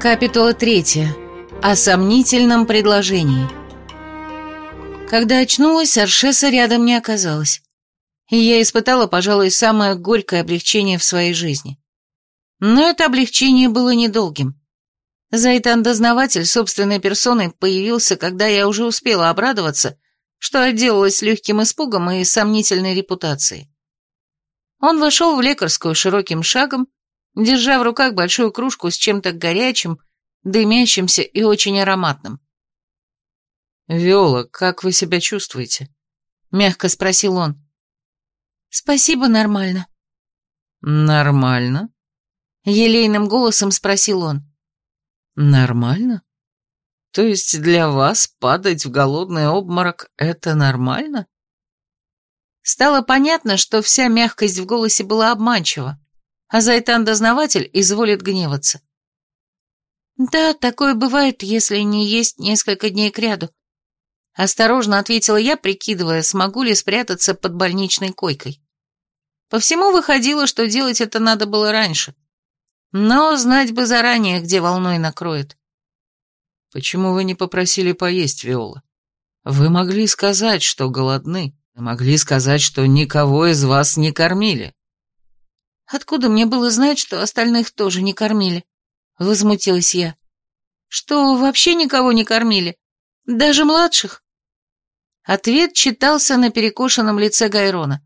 Капитула третья. О сомнительном предложении. Когда очнулась, Аршеса рядом не оказалось. И я испытала, пожалуй, самое горькое облегчение в своей жизни. Но это облегчение было недолгим. Зайтан-дознаватель собственной персоной появился, когда я уже успела обрадоваться, что отделалась легким испугом и сомнительной репутацией. Он вошел в лекарскую широким шагом, держа в руках большую кружку с чем-то горячим, дымящимся и очень ароматным. «Виола, как вы себя чувствуете?» — мягко спросил он. «Спасибо, нормально». «Нормально?» — елейным голосом спросил он. «Нормально? То есть для вас падать в голодный обморок — это нормально?» Стало понятно, что вся мягкость в голосе была обманчива, а Зайтан-дознаватель изволит гневаться. «Да, такое бывает, если не есть несколько дней кряду», — осторожно ответила я, прикидывая, смогу ли спрятаться под больничной койкой. По всему выходило, что делать это надо было раньше. Но знать бы заранее, где волной накроет. «Почему вы не попросили поесть, Виола? Вы могли сказать, что голодны, могли сказать, что никого из вас не кормили». Откуда мне было знать, что остальных тоже не кормили? Возмутилась я. Что, вообще никого не кормили? Даже младших? Ответ читался на перекошенном лице Гайрона.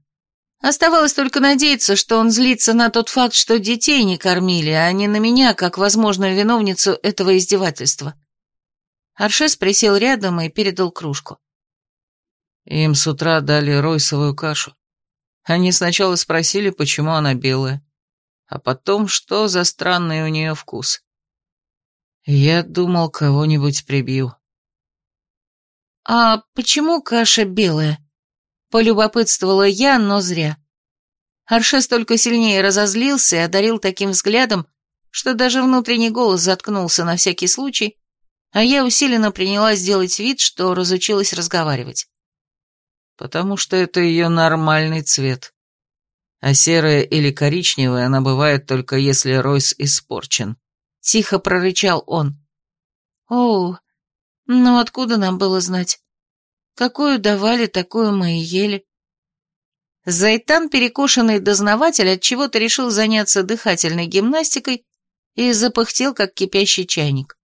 Оставалось только надеяться, что он злится на тот факт, что детей не кормили, а не на меня, как возможную виновницу этого издевательства. Аршес присел рядом и передал кружку. Им с утра дали ройсовую кашу. Они сначала спросили, почему она белая, а потом, что за странный у нее вкус. Я думал, кого-нибудь прибью. «А почему каша белая?» — полюбопытствовала я, но зря. Аршес только сильнее разозлился и одарил таким взглядом, что даже внутренний голос заткнулся на всякий случай, а я усиленно принялась делать вид, что разучилась разговаривать потому что это ее нормальный цвет. А серая или коричневая она бывает только если Ройс испорчен. Тихо прорычал он. О, ну откуда нам было знать? Какую давали, такую мы и ели. Зайтан, перекошенный дознаватель, отчего-то решил заняться дыхательной гимнастикой и запыхтел, как кипящий чайник.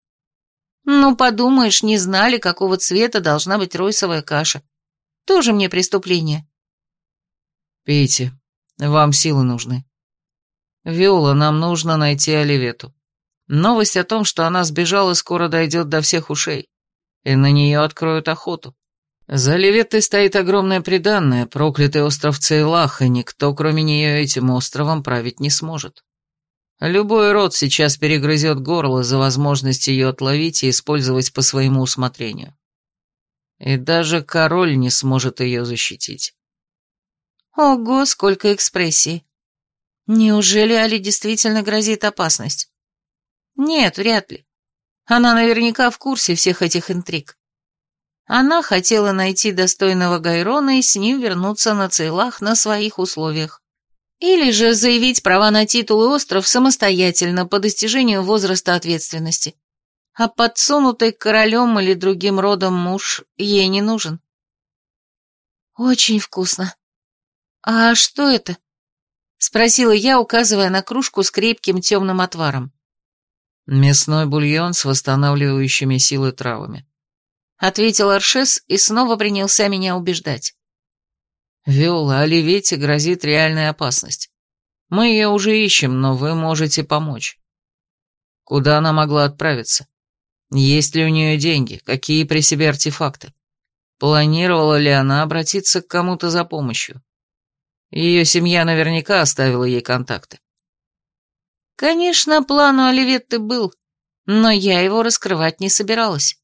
Ну, подумаешь, не знали, какого цвета должна быть ройсовая каша. Тоже мне преступление. Пейте, вам силы нужны. Виола, нам нужно найти Оливету. Новость о том, что она сбежала, скоро дойдет до всех ушей, и на нее откроют охоту. За Оливетой стоит огромное приданное, проклятый остров Цейлах, и никто, кроме нее, этим островом править не сможет. Любой род сейчас перегрызет горло за возможность ее отловить и использовать по своему усмотрению и даже король не сможет ее защитить. Ого, сколько экспрессий. Неужели Али действительно грозит опасность? Нет, вряд ли. Она наверняка в курсе всех этих интриг. Она хотела найти достойного Гайрона и с ним вернуться на Цейлах на своих условиях. Или же заявить права на титул и остров самостоятельно по достижению возраста ответственности а подсунутый королем или другим родом муж ей не нужен. Очень вкусно. А что это? Спросила я, указывая на кружку с крепким темным отваром. Мясной бульон с восстанавливающими силы травами. Ответил Аршес и снова принялся меня убеждать. Виола, Оливете грозит реальная опасность. Мы ее уже ищем, но вы можете помочь. Куда она могла отправиться? Есть ли у нее деньги? Какие при себе артефакты? Планировала ли она обратиться к кому-то за помощью? Ее семья наверняка оставила ей контакты. Конечно, план у Оливетты был, но я его раскрывать не собиралась.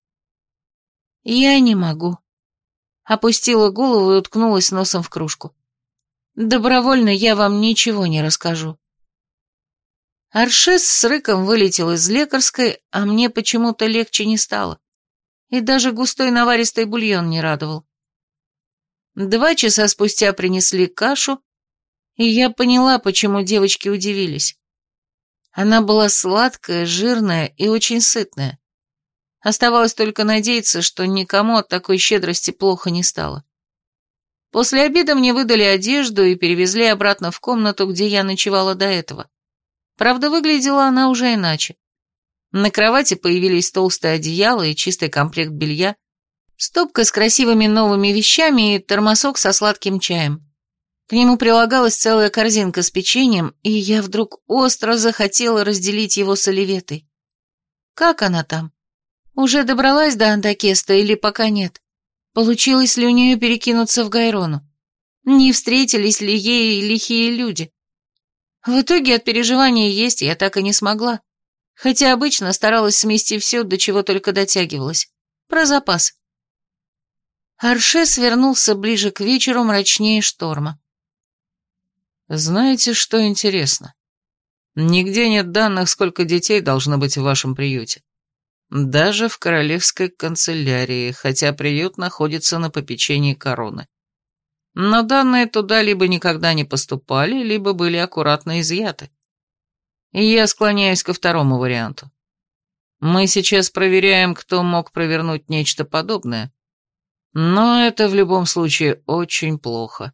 Я не могу. Опустила голову и уткнулась носом в кружку. Добровольно я вам ничего не расскажу. Аршес с рыком вылетел из лекарской, а мне почему-то легче не стало. И даже густой наваристый бульон не радовал. Два часа спустя принесли кашу, и я поняла, почему девочки удивились. Она была сладкая, жирная и очень сытная. Оставалось только надеяться, что никому от такой щедрости плохо не стало. После обеда мне выдали одежду и перевезли обратно в комнату, где я ночевала до этого. Правда, выглядела она уже иначе. На кровати появились толстое одеяло и чистый комплект белья, стопка с красивыми новыми вещами и термосок со сладким чаем. К нему прилагалась целая корзинка с печеньем, и я вдруг остро захотела разделить его с Оливетой. Как она там? Уже добралась до Андакеста или пока нет? Получилось ли у нее перекинуться в Гайрону? Не встретились ли ей лихие люди? В итоге от переживания есть я так и не смогла, хотя обычно старалась смести все, до чего только дотягивалась. Про запас. Арше свернулся ближе к вечеру мрачнее шторма. Знаете, что интересно? Нигде нет данных, сколько детей должно быть в вашем приюте. Даже в королевской канцелярии, хотя приют находится на попечении короны. Но данные туда либо никогда не поступали, либо были аккуратно изъяты. Я склоняюсь ко второму варианту. Мы сейчас проверяем, кто мог провернуть нечто подобное. Но это в любом случае очень плохо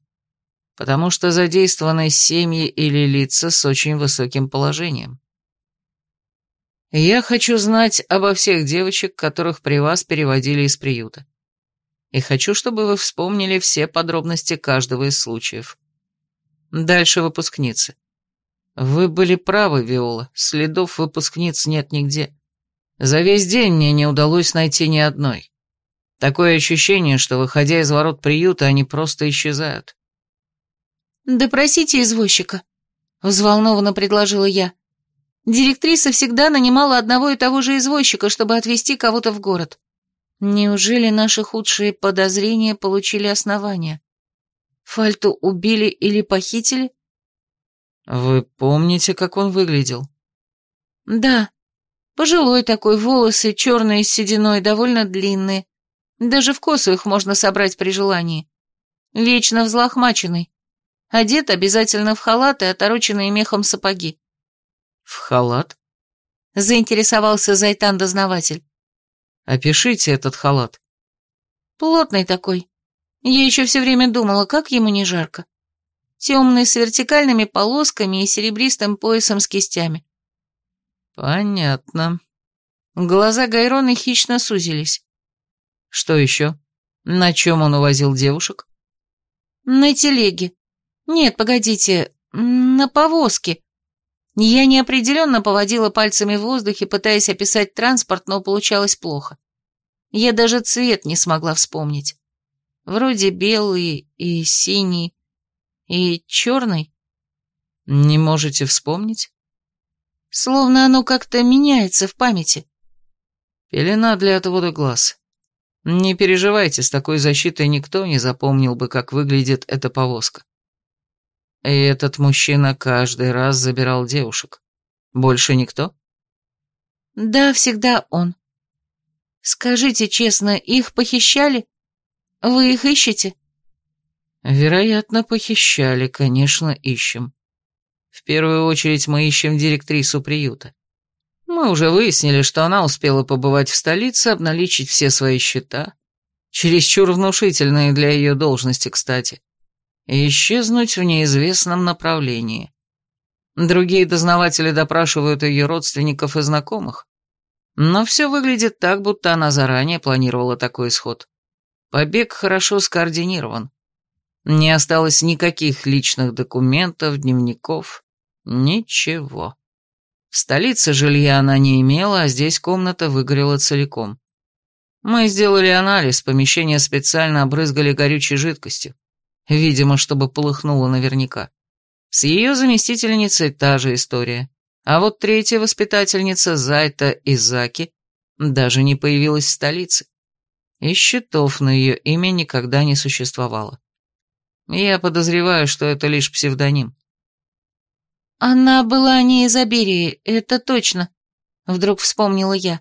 потому что задействованы семьи или лица с очень высоким положением. Я хочу знать обо всех девочек, которых при вас переводили из приюта. И хочу, чтобы вы вспомнили все подробности каждого из случаев. Дальше выпускницы. Вы были правы, Виола, следов выпускниц нет нигде. За весь день мне не удалось найти ни одной. Такое ощущение, что, выходя из ворот приюта, они просто исчезают. «Допросите извозчика», — взволнованно предложила я. Директриса всегда нанимала одного и того же извозчика, чтобы отвезти кого-то в город. Неужели наши худшие подозрения получили основания? Фальту убили или похитили? Вы помните, как он выглядел? Да. Пожилой такой, волосы черные с сединой, довольно длинные. Даже в косу их можно собрать при желании. Вечно взлохмаченный. Одет обязательно в халат и отороченные мехом сапоги. «В халат?» — заинтересовался Зайтан-дознаватель. «Опишите этот халат». «Плотный такой. Я еще все время думала, как ему не жарко. Темный, с вертикальными полосками и серебристым поясом с кистями». «Понятно». Глаза Гайрона хищно сузились. «Что еще? На чем он увозил девушек?» «На телеге. Нет, погодите, на повозке. Я неопределенно поводила пальцами в воздухе, пытаясь описать транспорт, но получалось плохо. Я даже цвет не смогла вспомнить. Вроде белый и синий, и черный. Не можете вспомнить? Словно оно как-то меняется в памяти. Пелена для отвода глаз. Не переживайте, с такой защитой никто не запомнил бы, как выглядит эта повозка. И этот мужчина каждый раз забирал девушек. Больше никто? Да, всегда он. Скажите честно, их похищали? Вы их ищете? Вероятно, похищали, конечно, ищем. В первую очередь мы ищем директрису приюта. Мы уже выяснили, что она успела побывать в столице, обналичить все свои счета. Чересчур внушительные для ее должности, кстати и исчезнуть в неизвестном направлении. Другие дознаватели допрашивают ее родственников и знакомых, но все выглядит так, будто она заранее планировала такой исход. Побег хорошо скоординирован. Не осталось никаких личных документов, дневников, ничего. В столице жилья она не имела, а здесь комната выгорела целиком. Мы сделали анализ, помещение специально обрызгали горючей жидкостью видимо, чтобы полыхнуло наверняка. С ее заместительницей та же история. А вот третья воспитательница, Зайта Изаки, даже не появилась в столице. И счетов на ее имя никогда не существовало. Я подозреваю, что это лишь псевдоним. «Она была не из Аберии, это точно», — вдруг вспомнила я.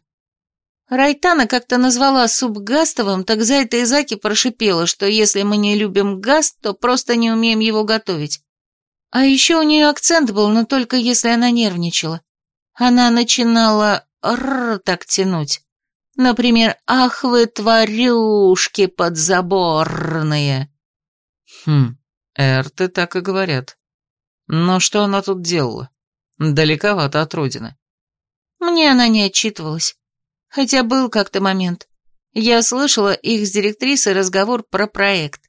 Райтана как-то назвала суп гастовым, так за это Изаки прошипела, что если мы не любим гаст, то просто не умеем его готовить. А еще у нее акцент был, но только если она нервничала. она начинала «р» так тянуть. Например, «Ах вы, тварюшки подзаборные!» Хм, эрты так и говорят. Но что она тут делала? Далековато от родины. Мне она не отчитывалась. Хотя был как-то момент. Я слышала их с директрисой разговор про проект.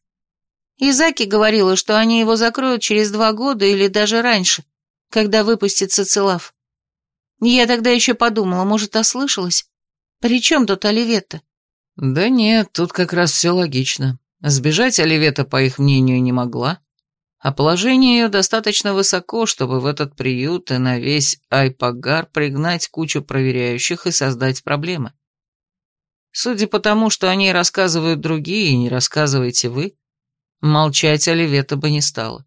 Изаки говорила, что они его закроют через два года или даже раньше, когда выпустится Целав. Я тогда еще подумала, может, ослышалась? При чем тут Оливетта? Да нет, тут как раз все логично. Сбежать Оливета, по их мнению, не могла, а положение ее достаточно высоко, чтобы в этот приют и на весь Айпагар пригнать кучу проверяющих и создать проблемы. Судя по тому, что о ней рассказывают другие и не рассказываете вы, молчать Оливета бы не стала.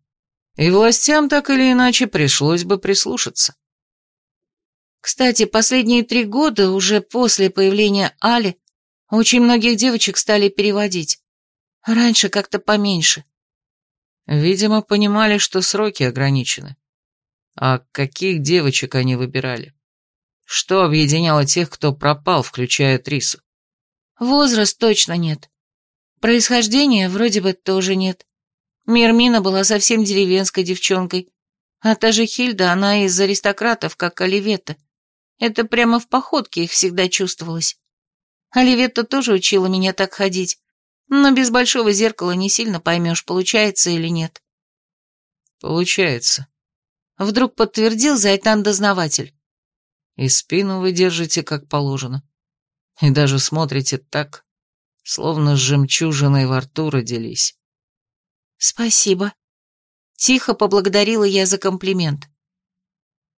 И властям так или иначе пришлось бы прислушаться. Кстати, последние три года, уже после появления Али, очень многих девочек стали переводить. Раньше как-то поменьше. Видимо, понимали, что сроки ограничены. А каких девочек они выбирали? Что объединяло тех, кто пропал, включая Трису? Возраст точно нет. Происхождения вроде бы тоже нет. Мирмина была совсем деревенской девчонкой, а та же Хильда, она из аристократов, как Оливетта. Это прямо в походке их всегда чувствовалось. Оливетта тоже учила меня так ходить, но без большого зеркала не сильно поймешь, получается или нет. Получается. Вдруг подтвердил Зайтан-дознаватель. И спину вы держите как положено. И даже смотрите так, словно с жемчужиной во рту родились. Спасибо. Тихо поблагодарила я за комплимент.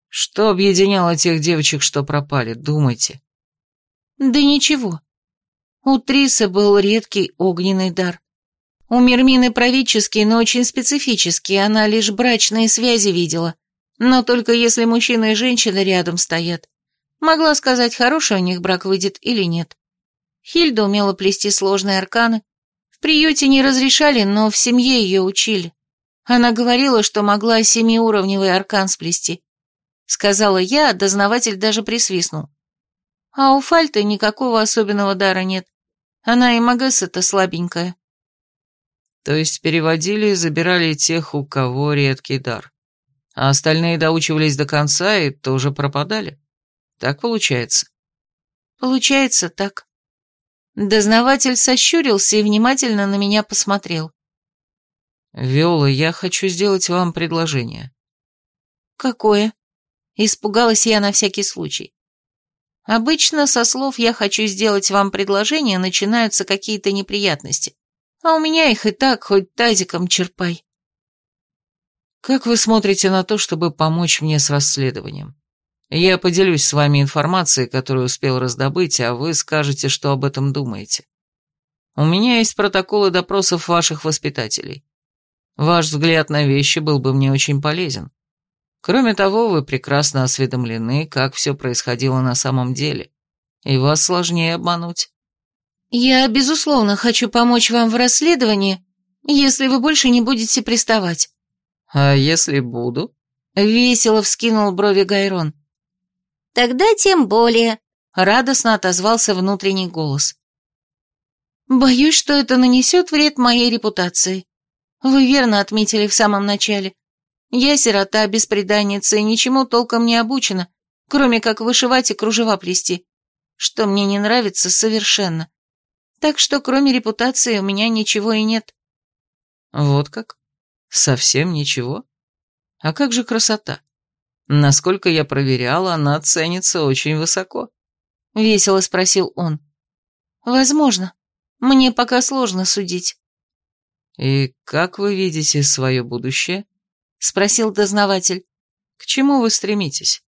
Что объединяло тех девочек, что пропали, думайте. Да ничего. У Трисы был редкий огненный дар. У Мирмины правительский, но очень специфический, она лишь брачные связи видела. Но только если мужчина и женщина рядом стоят. Могла сказать, хороший у них брак выйдет или нет. Хильда умела плести сложные арканы. В приюте не разрешали, но в семье ее учили. Она говорила, что могла семиуровневый аркан сплести. Сказала я, дознаватель даже присвистнул. А у Фальты никакого особенного дара нет. Она и Магесса-то слабенькая. То есть переводили и забирали тех, у кого редкий дар. А остальные доучивались до конца и тоже пропадали. Так получается? Получается так. Дознаватель сощурился и внимательно на меня посмотрел. Виола, я хочу сделать вам предложение. Какое? Испугалась я на всякий случай. Обычно со слов «я хочу сделать вам предложение» начинаются какие-то неприятности. А у меня их и так хоть тазиком черпай. Как вы смотрите на то, чтобы помочь мне с расследованием? Я поделюсь с вами информацией, которую успел раздобыть, а вы скажете, что об этом думаете. У меня есть протоколы допросов ваших воспитателей. Ваш взгляд на вещи был бы мне очень полезен. Кроме того, вы прекрасно осведомлены, как все происходило на самом деле, и вас сложнее обмануть. Я, безусловно, хочу помочь вам в расследовании, если вы больше не будете приставать. А если буду? Весело вскинул брови Гайрон. Тогда тем более, радостно отозвался внутренний голос. Боюсь, что это нанесет вред моей репутации. Вы верно отметили в самом начале. Я сирота, беспреданница и ничему толком не обучена, кроме как вышивать и кружева плести, что мне не нравится совершенно. Так что кроме репутации у меня ничего и нет. Вот как? Совсем ничего? А как же красота? Насколько я проверяла, она ценится очень высоко. Весело спросил он. Возможно. Мне пока сложно судить. И как вы видите свое будущее? Спросил дознаватель. «К чему вы стремитесь?»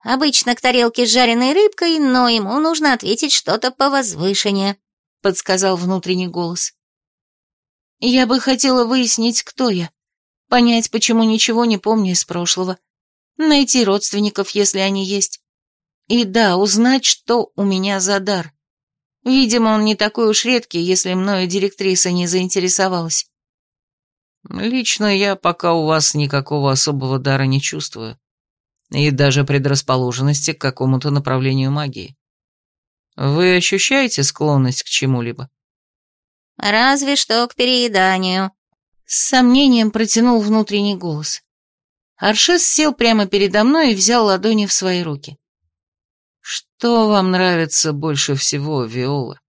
«Обычно к тарелке с жареной рыбкой, но ему нужно ответить что-то повозвышеннее», — подсказал внутренний голос. «Я бы хотела выяснить, кто я, понять, почему ничего не помню из прошлого, найти родственников, если они есть, и да, узнать, что у меня за дар. Видимо, он не такой уж редкий, если мною директриса не заинтересовалась. Лично я пока у вас никакого особого дара не чувствую. и даже предрасположенности к какому-то направлению магии. Вы ощущаете склонность к чему-либо? Разве что к перееданию. С сомнением протянул внутренний голос. Аршес сел прямо передо мной и взял ладони в свои руки. «Что вам нравится больше всего, Виола?»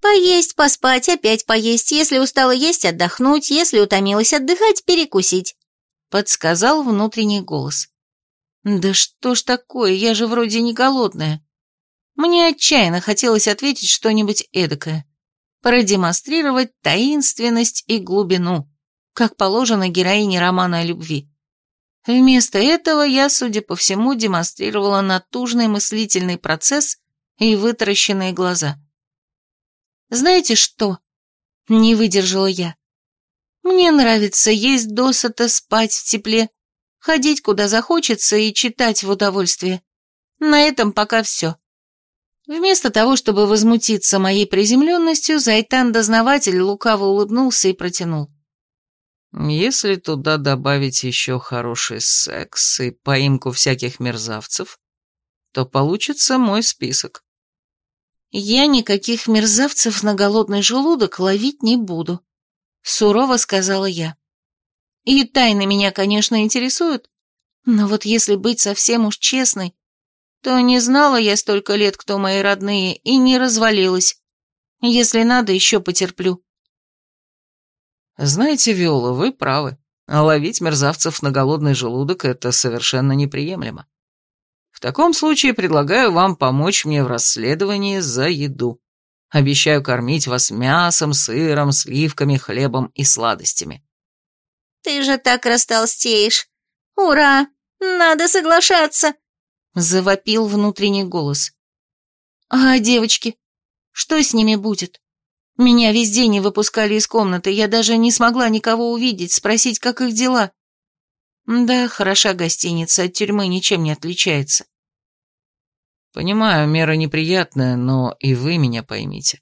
«Поесть, поспать, опять поесть. Если устала есть, отдохнуть. Если утомилась отдыхать, перекусить», — подсказал внутренний голос. «Да что ж такое, я же вроде не голодная». Мне отчаянно хотелось ответить что-нибудь эдакое, продемонстрировать таинственность и глубину, как положено героине романа о любви. Вместо этого я, судя по всему, демонстрировала натужный мыслительный процесс и вытаращенные глаза. «Знаете что?» — не выдержала я. «Мне нравится есть досыта, спать в тепле, ходить куда захочется и читать в удовольствие. На этом пока все». Вместо того, чтобы возмутиться моей приземленностью, Зайтан-дознаватель лукаво улыбнулся и протянул. «Если туда добавить еще хороший секс и поимку всяких мерзавцев, то получится мой список». «Я никаких мерзавцев на голодный желудок ловить не буду», — сурово сказала я. «И тайны меня, конечно, интересуют, но вот если быть совсем уж честной, то не знала я столько лет, кто мои родные, и не развалилась. Если надо, еще потерплю. Знаете, Виола, вы правы. Ловить мерзавцев на голодный желудок – это совершенно неприемлемо. В таком случае предлагаю вам помочь мне в расследовании за еду. Обещаю кормить вас мясом, сыром, сливками, хлебом и сладостями. Ты же так растолстеешь. Ура! Надо соглашаться завопил внутренний голос. «А девочки? Что с ними будет? Меня везде не выпускали из комнаты, я даже не смогла никого увидеть, спросить, как их дела. Да, хороша гостиница, от тюрьмы ничем не отличается». «Понимаю, мера неприятная, но и вы меня поймите.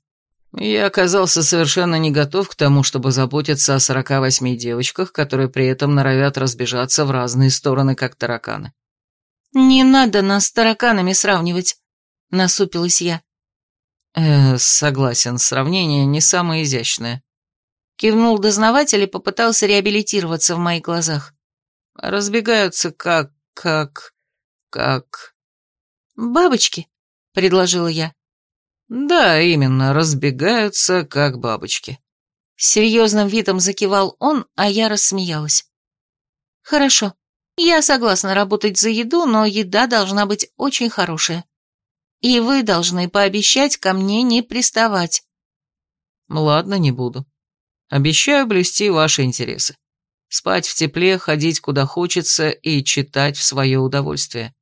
Я оказался совершенно не готов к тому, чтобы заботиться о сорока восьми девочках, которые при этом норовят разбежаться в разные стороны, как тараканы. «Не надо нас с тараканами сравнивать», — насупилась я. «Э, согласен, сравнение не самое изящное». Кивнул дознаватель и попытался реабилитироваться в моих глазах. «Разбегаются как... как... как...» «Бабочки», — предложила я. «Да, именно, разбегаются как бабочки». С серьезным видом закивал он, а я рассмеялась. «Хорошо. Я согласна работать за еду, но еда должна быть очень хорошая. И вы должны пообещать ко мне не приставать. Ладно, не буду. Обещаю блюсти ваши интересы. Спать в тепле, ходить куда хочется и читать в свое удовольствие.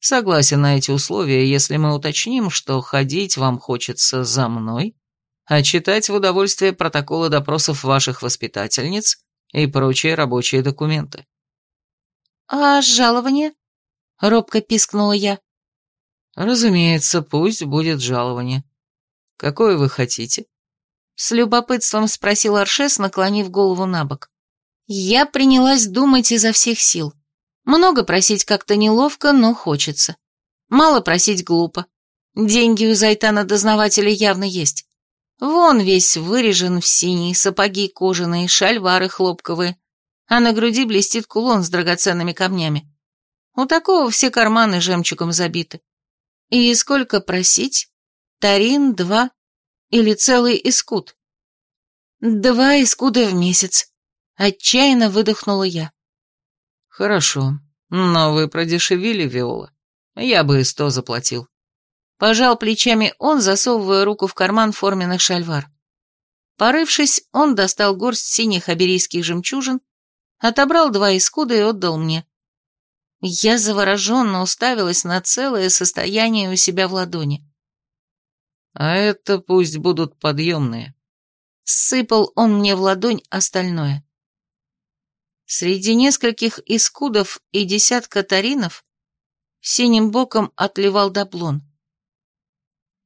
Согласен на эти условия, если мы уточним, что ходить вам хочется за мной, а читать в удовольствие протоколы допросов ваших воспитательниц и прочие рабочие документы. «А жалование?» — робко пискнула я. «Разумеется, пусть будет жалование. Какое вы хотите?» С любопытством спросил Аршес, наклонив голову на бок. Я принялась думать изо всех сил. Много просить как-то неловко, но хочется. Мало просить глупо. Деньги у Зайтана-дознавателя явно есть. Вон весь вырежен в синий, сапоги кожаные, шальвары хлопковые а на груди блестит кулон с драгоценными камнями. У такого все карманы жемчугом забиты. И сколько просить? Тарин, два или целый искуд? Два искуда в месяц. Отчаянно выдохнула я. Хорошо, но вы продешевили, Виола. Я бы и сто заплатил. Пожал плечами он, засовывая руку в карман форменных шальвар. Порывшись, он достал горсть синих аберийских жемчужин отобрал два искуда и отдал мне. Я завороженно уставилась на целое состояние у себя в ладони. «А это пусть будут подъемные». Сыпал он мне в ладонь остальное. Среди нескольких искудов и десятка таринов синим боком отливал доблон.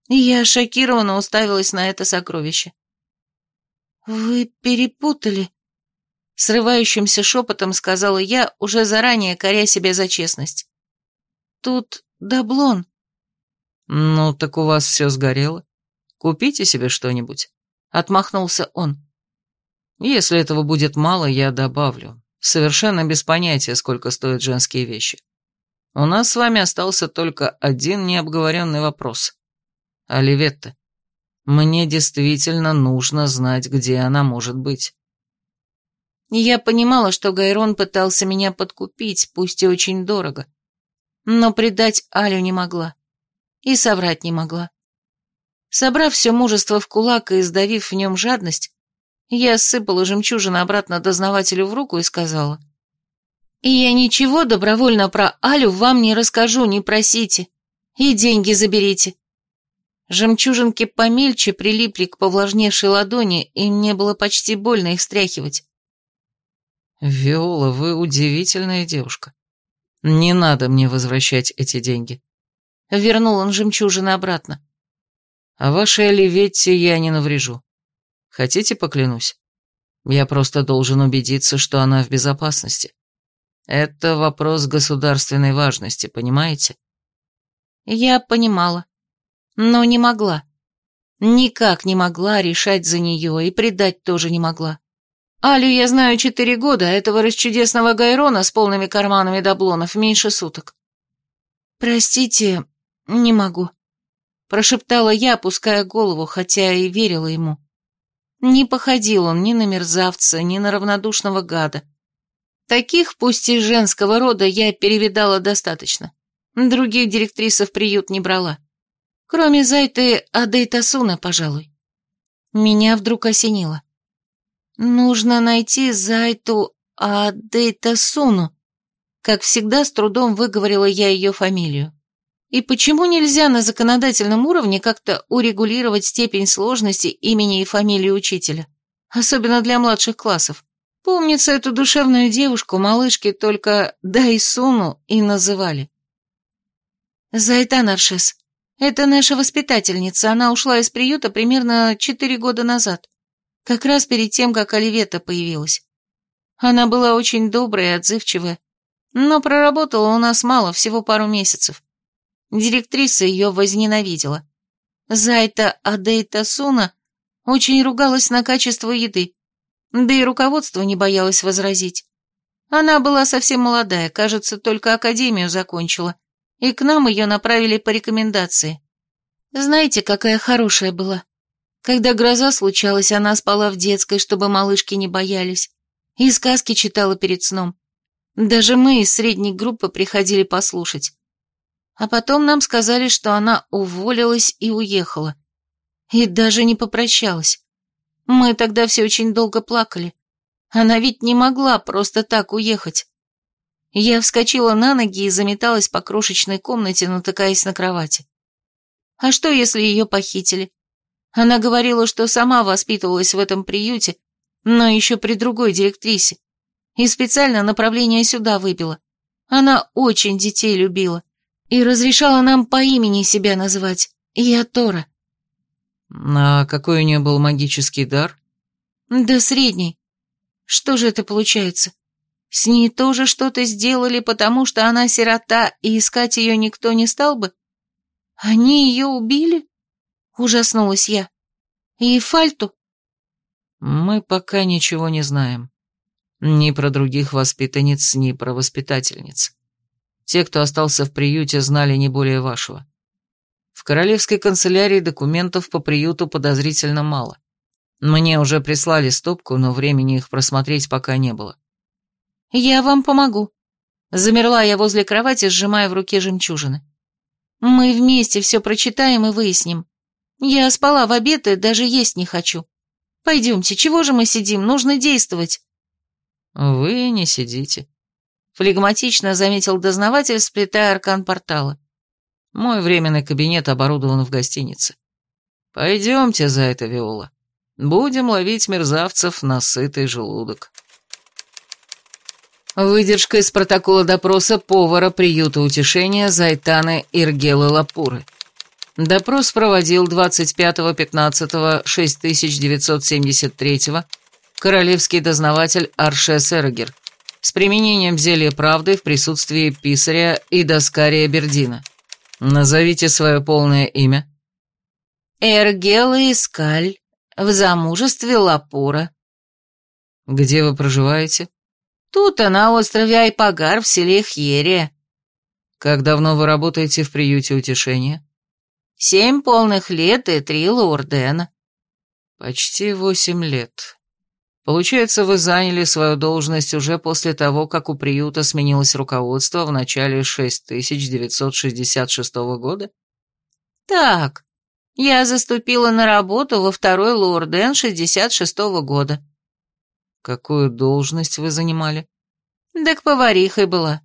Я шокированно уставилась на это сокровище. «Вы перепутали», Срывающимся шепотом сказала я, уже заранее коря себя за честность. тут дублон». «Ну, так у вас все сгорело. Купите себе что-нибудь», — отмахнулся он. «Если этого будет мало, я добавлю. Совершенно без понятия, сколько стоят женские вещи. У нас с вами остался только один необговоренный вопрос. Оливетта, мне действительно нужно знать, где она может быть». Я понимала, что Гайрон пытался меня подкупить, пусть и очень дорого. Но предать Алю не могла. И соврать не могла. Собрав все мужество в кулак и сдавив в нем жадность, я сыпала жемчужину обратно дознавателю в руку и сказала. «И я ничего добровольно про Алю вам не расскажу, не просите. И деньги заберите». Жемчужинки помельче прилипли к повлажневшей ладони, и мне было почти больно их стряхивать. «Виола, вы удивительная девушка. Не надо мне возвращать эти деньги». Вернул он жемчужины обратно. «А вашей Оливетте я не наврежу. Хотите, поклянусь? Я просто должен убедиться, что она в безопасности. Это вопрос государственной важности, понимаете?» Я понимала, но не могла. Никак не могла решать за нее и предать тоже не могла. Алю я знаю четыре года, а этого расчудесного Гайрона с полными карманами даблонов меньше суток. Простите, не могу. Прошептала я, опуская голову, хотя и верила ему. Не походил он ни на мерзавца, ни на равнодушного гада. Таких, пусть и женского рода, я перевидала достаточно. Других директрисов приют не брала. Кроме Зайты Адейтасуна, пожалуй. Меня вдруг осенило. Нужно найти Зайту Адейтасуну. Как всегда, с трудом выговорила я ее фамилию. И почему нельзя на законодательном уровне как-то урегулировать степень сложности имени и фамилии учителя? Особенно для младших классов. Помнится, эту душевную девушку малышки только Дайсуну и называли. Зайта Наршес. Это наша воспитательница, она ушла из приюта примерно четыре года назад. Как раз перед тем, как Оливета появилась. Она была очень добрая и отзывчивая, но проработала у нас мало, всего пару месяцев. Директриса ее возненавидела. Зайта Адейта Суна очень ругалась на качество еды, да и руководство не боялось возразить. Она была совсем молодая, кажется, только академию закончила, и к нам ее направили по рекомендации. Знаете, какая хорошая была? Когда гроза случалась, она спала в детской, чтобы малышки не боялись, и сказки читала перед сном. Даже мы из средней группы приходили послушать. А потом нам сказали, что она уволилась и уехала. И даже не попрощалась. Мы тогда все очень долго плакали. Она ведь не могла просто так уехать. Я вскочила на ноги и заметалась по крошечной комнате, натыкаясь на кровати. А что, если ее похитили? Она говорила, что сама воспитывалась в этом приюте, но еще при другой директрисе. И специально направление сюда выбила. Она очень детей любила. И разрешала нам по имени себя называть. Я Тора. А какой у нее был магический дар? Да средний. Что же это получается? С ней тоже что-то сделали, потому что она сирота, и искать ее никто не стал бы? Они ее убили? Ужаснулась я. И Фальту? Мы пока ничего не знаем. Ни про других воспитанниц, ни про воспитательниц. Те, кто остался в приюте, знали не более вашего. В королевской канцелярии документов по приюту подозрительно мало. Мне уже прислали стопку, но времени их просмотреть пока не было. «Я вам помогу». Замерла я возле кровати, сжимая в руке жемчужины. «Мы вместе все прочитаем и выясним. Я спала в обед и даже есть не хочу. Пойдемте, чего же мы сидим? Нужно действовать». «Вы не сидите», — флегматично заметил дознаватель, сплетая аркан портала. «Мой временный кабинет оборудован в гостинице. Пойдемте за это, Виола. Будем ловить мерзавцев на сытый желудок». Выдержка из протокола допроса повара приюта утешения Зайтаны Иргелы Лапуры. Допрос проводил 25.15.6973 королевский дознаватель Арше Серегер. С применением зелья правды в присутствии писаря и доскария Бердина. Назовите свое полное имя. Эргела Искаль, в замужестве Лапура. Где вы проживаете? Тут, на острове Айпагар в селе Хьерия. Как давно вы работаете в приюте утешения? Семь полных лет и три лаурдена. Почти восемь лет. Получается, вы заняли свою должность уже после того, как у приюта сменилось руководство в начале 6966 года? Так, я заступила на работу во второй лаурден 66 года. Какую должность вы занимали? Так поварихой была.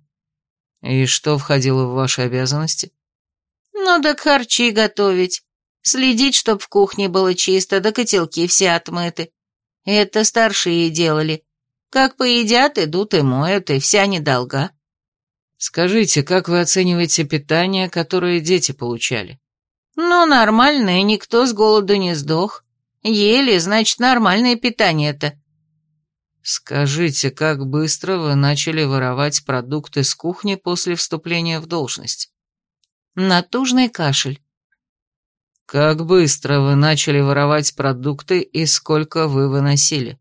И что входило в ваши обязанности? Ну, так харчи готовить, следить, чтоб в кухне было чисто, да котелки все отмыты. Это старшие делали. Как поедят, идут и моют, и вся недолга. Скажите, как вы оцениваете питание, которое дети получали? Ну, нормальное, никто с голоду не сдох. Ели, значит, нормальное питание-то. Скажите, как быстро вы начали воровать продукты с кухни после вступления в должность? Натужный кашель. Как быстро вы начали воровать продукты и сколько вы выносили?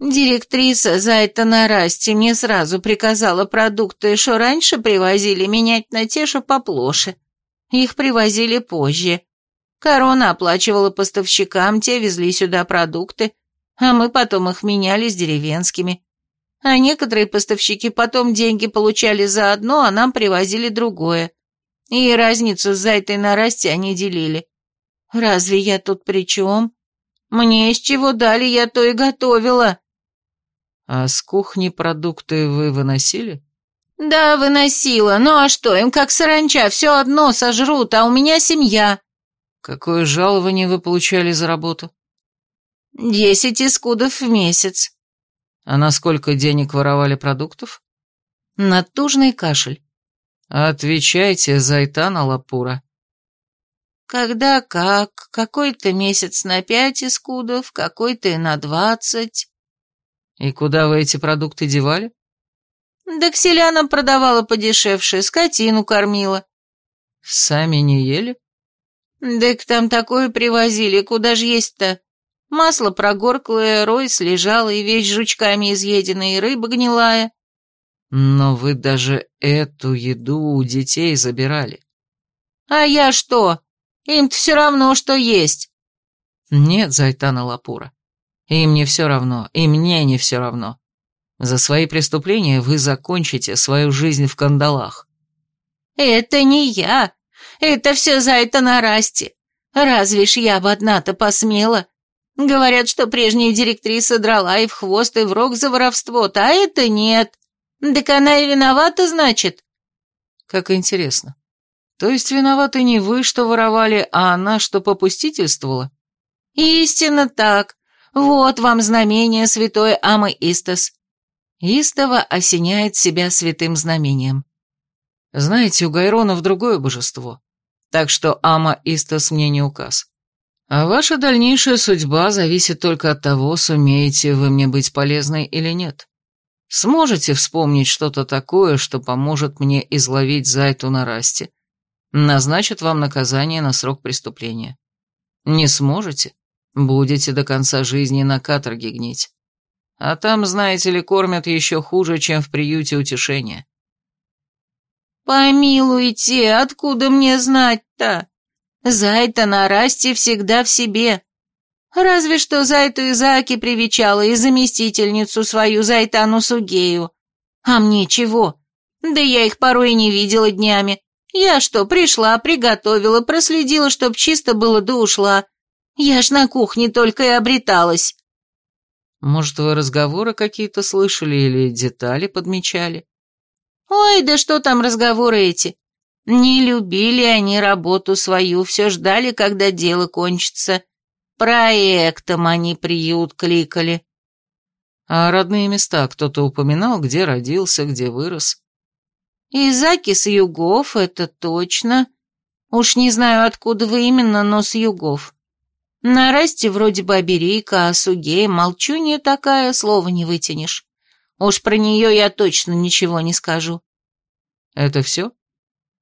Директриса за это на расте мне сразу приказала продукты, что раньше привозили, менять на те, что поплоше. Их привозили позже. Корона оплачивала поставщикам, те везли сюда продукты, а мы потом их меняли с деревенскими. А некоторые поставщики потом деньги получали за одно, а нам привозили другое. И разницу за этой нарасти они делили. Разве я тут при чем? Мне из чего дали, я то и готовила. А с кухни продукты вы выносили? Да, выносила. Ну а что, им как саранча, все одно сожрут, а у меня семья. Какое жалование вы получали за работу? Десять искудов в месяц. А на сколько денег воровали продуктов? Натужный кашель. Отвечайте, Зайтана Лапура. Когда как, какой-то месяц на пять искудов, какой-то и на двадцать. И куда вы эти продукты девали? Да к селянам продавала подешевше, скотину кормила. Сами не ели? Да к там такое привозили, куда ж есть-то? Масло прогорклое, рой слежал, и весь жучками изъеденный, и рыба гнилая. Но вы даже эту еду у детей забирали. А я что? Им-то все равно, что есть. Нет, Зайтана Лапура. Им не все равно, и мне не все равно. За свои преступления вы закончите свою жизнь в кандалах. Это не я. Это все за это на расте. Разве ж я бы одна-то посмела? Говорят, что прежняя директриса драла и в хвост, и в рог за воровство, а это нет. Так она и виновата, значит? Как интересно. То есть виноваты не вы, что воровали, а она, что попустительствовала? Истинно так. Вот вам знамение святой Амы Истас. Истово осеняет себя святым знамением. Знаете, у Гайронов другое божество, так что Ама Истас мне не указ. А ваша дальнейшая судьба зависит только от того, сумеете вы мне быть полезной или нет. Сможете вспомнить что-то такое, что поможет мне изловить Зайту на расте? Назначат вам наказание на срок преступления. Не сможете? Будете до конца жизни на каторге гнить. А там, знаете ли, кормят еще хуже, чем в приюте утешения. «Помилуйте, откуда мне знать-то?» Зайта на расте всегда в себе. Разве что Зайту Изааки привечала и заместительницу свою Зайтану Сугею. А мне чего? Да я их порой и не видела днями. Я что, пришла, приготовила, проследила, чтоб чисто было да ушла. Я ж на кухне только и обреталась. Может, вы разговоры какие-то слышали или детали подмечали? Ой, да что там разговоры эти? Не любили они работу свою, все ждали, когда дело кончится. Проектом они приют кликали. А родные места кто-то упоминал, где родился, где вырос? Изаки с югов, это точно. Уж не знаю, откуда вы именно, но с югов. На расте вроде бы Аберейка, а Сугея молчунья такая, слова не вытянешь. Уж про нее я точно ничего не скажу. Это все?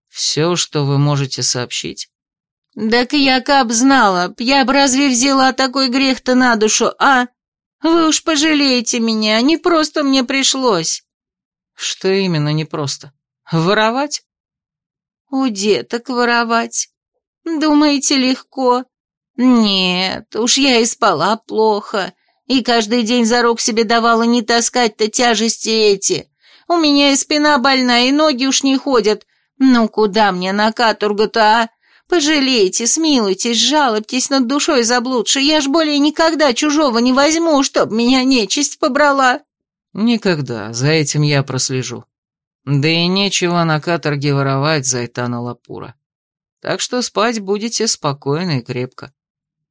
Все, что вы можете сообщить? Так я каб знала, я б разве взяла такой грех-то на душу, а? Вы уж пожалеете меня, не просто мне пришлось. Что именно непросто? Воровать? У деток воровать. Думаете, легко? Нет, уж я и спала плохо, и каждый день за рук себе давала не таскать-то тяжести эти. У меня и спина больная, и ноги уж не ходят. Ну куда мне на каторгу-то, а? Пожалейте, смилуйтесь, жалобтесь над душой заблудшей, я ж более никогда чужого не возьму, чтоб меня нечисть побрала. Никогда, за этим я прослежу. Да и нечего на каторге воровать, Зайтана Лапура. Так что спать будете спокойно и крепко.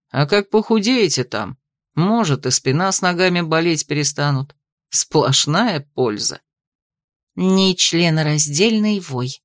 А как похудеете там, может, и спина с ногами болеть перестанут. Сплошная польза. Нечленораздельный вой.